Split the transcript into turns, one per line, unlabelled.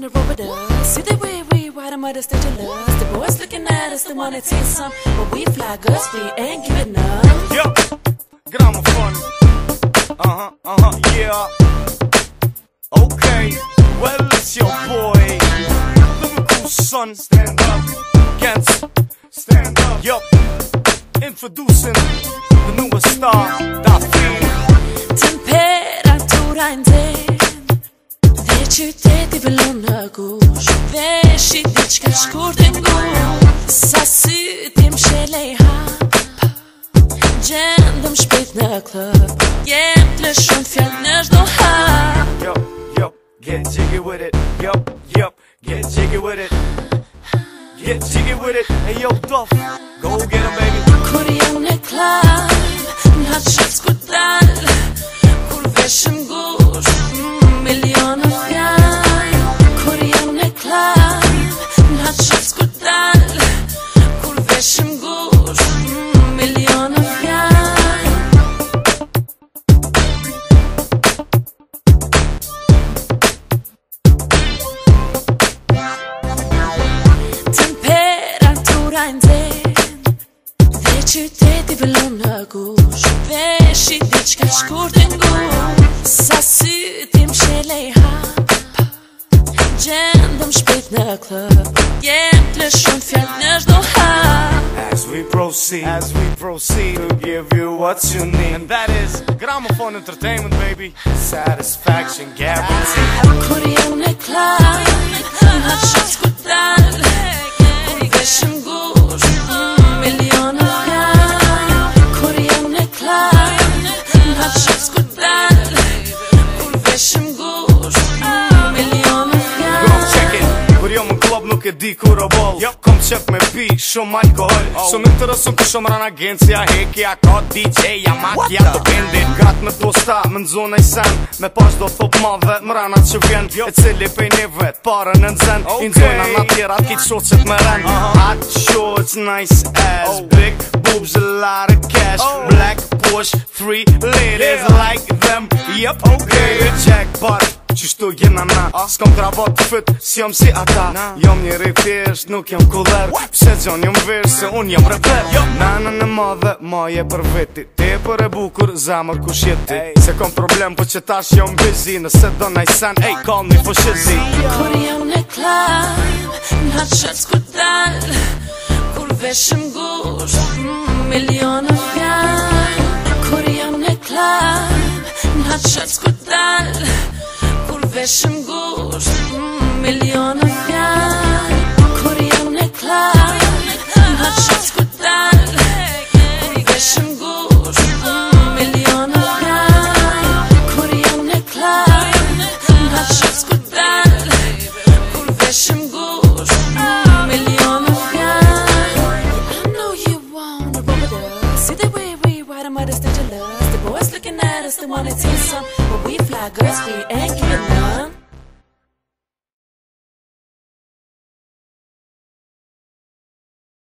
wanna roll with us. See the way we ride them, the stage of lust. The boys looking at us, they wanna take some. But we fly girls, we ain't giving up.
Yo, gramophone. Uh huh, uh huh, yeah. Okay, well, it's your boy. Lyrical son, stand up. Against, stand up. Yup, introducing the newest star, Daphne.
Temperatura qyteti vëllon në gush Dhe shi diqka shkurt e ngush Sa sy tim shelej hap Gjendëm shpejt në klub Jem të lëshon fjall në shdo hap
Yup, yup, get jiggy with it. Yup, yup, get jiggy with it. Get jiggy with it. Hey, yo, Duff, go get him, baby.
Kur jam në klab E nxehtë Dhe qyteti vëllon në gush Dhe shi diqka shkurt e ngush Sa sy tim shelej hap Gjendëm shpejt në klub Jem të lëshon fjall në shdo hap
As we proceed, as we proceed to give you what you need, and that is gramophone entertainment, baby. Satisfaction guaranteed.
Kur jam në klab Nga qëtë s'kur
nuk e di kur o boll Kom qep me pi shumë alkohol Shumë intereson ku shumë ran agencia Hekja ka DJ, ja makja të bendi Grat me posta, me nëzona i sen. Me pas do thop madhe, më rana që vjen E cili pej një vet, pare në nëzen I nëzona në tjera, t'ki qoqet me ren. Uh-huh. Hot shorts, nice ass. Oh. Big boobs, a lot of cash. Oh. Black Porsche, three ladies like them. Yep, okay, check, but Qështu jena na S'kom kravat të fyt, s'jom si ata. Jom njeri thjesht, nuk jom kuller. Pse gjon jom vesh, se unë jom reper Nana në madhe, maje për veti. Te për e bukur, zamër ku shjeti. Se kom problem, po që tash jom busy Nëse do naj sen, ej, call me for shizzy
Kur jam në klab Nga qëtë s'kur dal Kur veshëm gush mm, Milionë fjall Kur jam në klab Nga qëtë s'kur dal Kur veshëm gush Milionë fjall Kur jam në klab Nga qëtë s'kur dal veshëm gush Milionë fjall Kur jam në klab Nga qëtë s'kur dal Kur veshëm gush Milionë fjall I know you wanna roll with us See the way we ride them at the stage of The boys looking at us, they wanna taste some. But we fly girls, we ain't none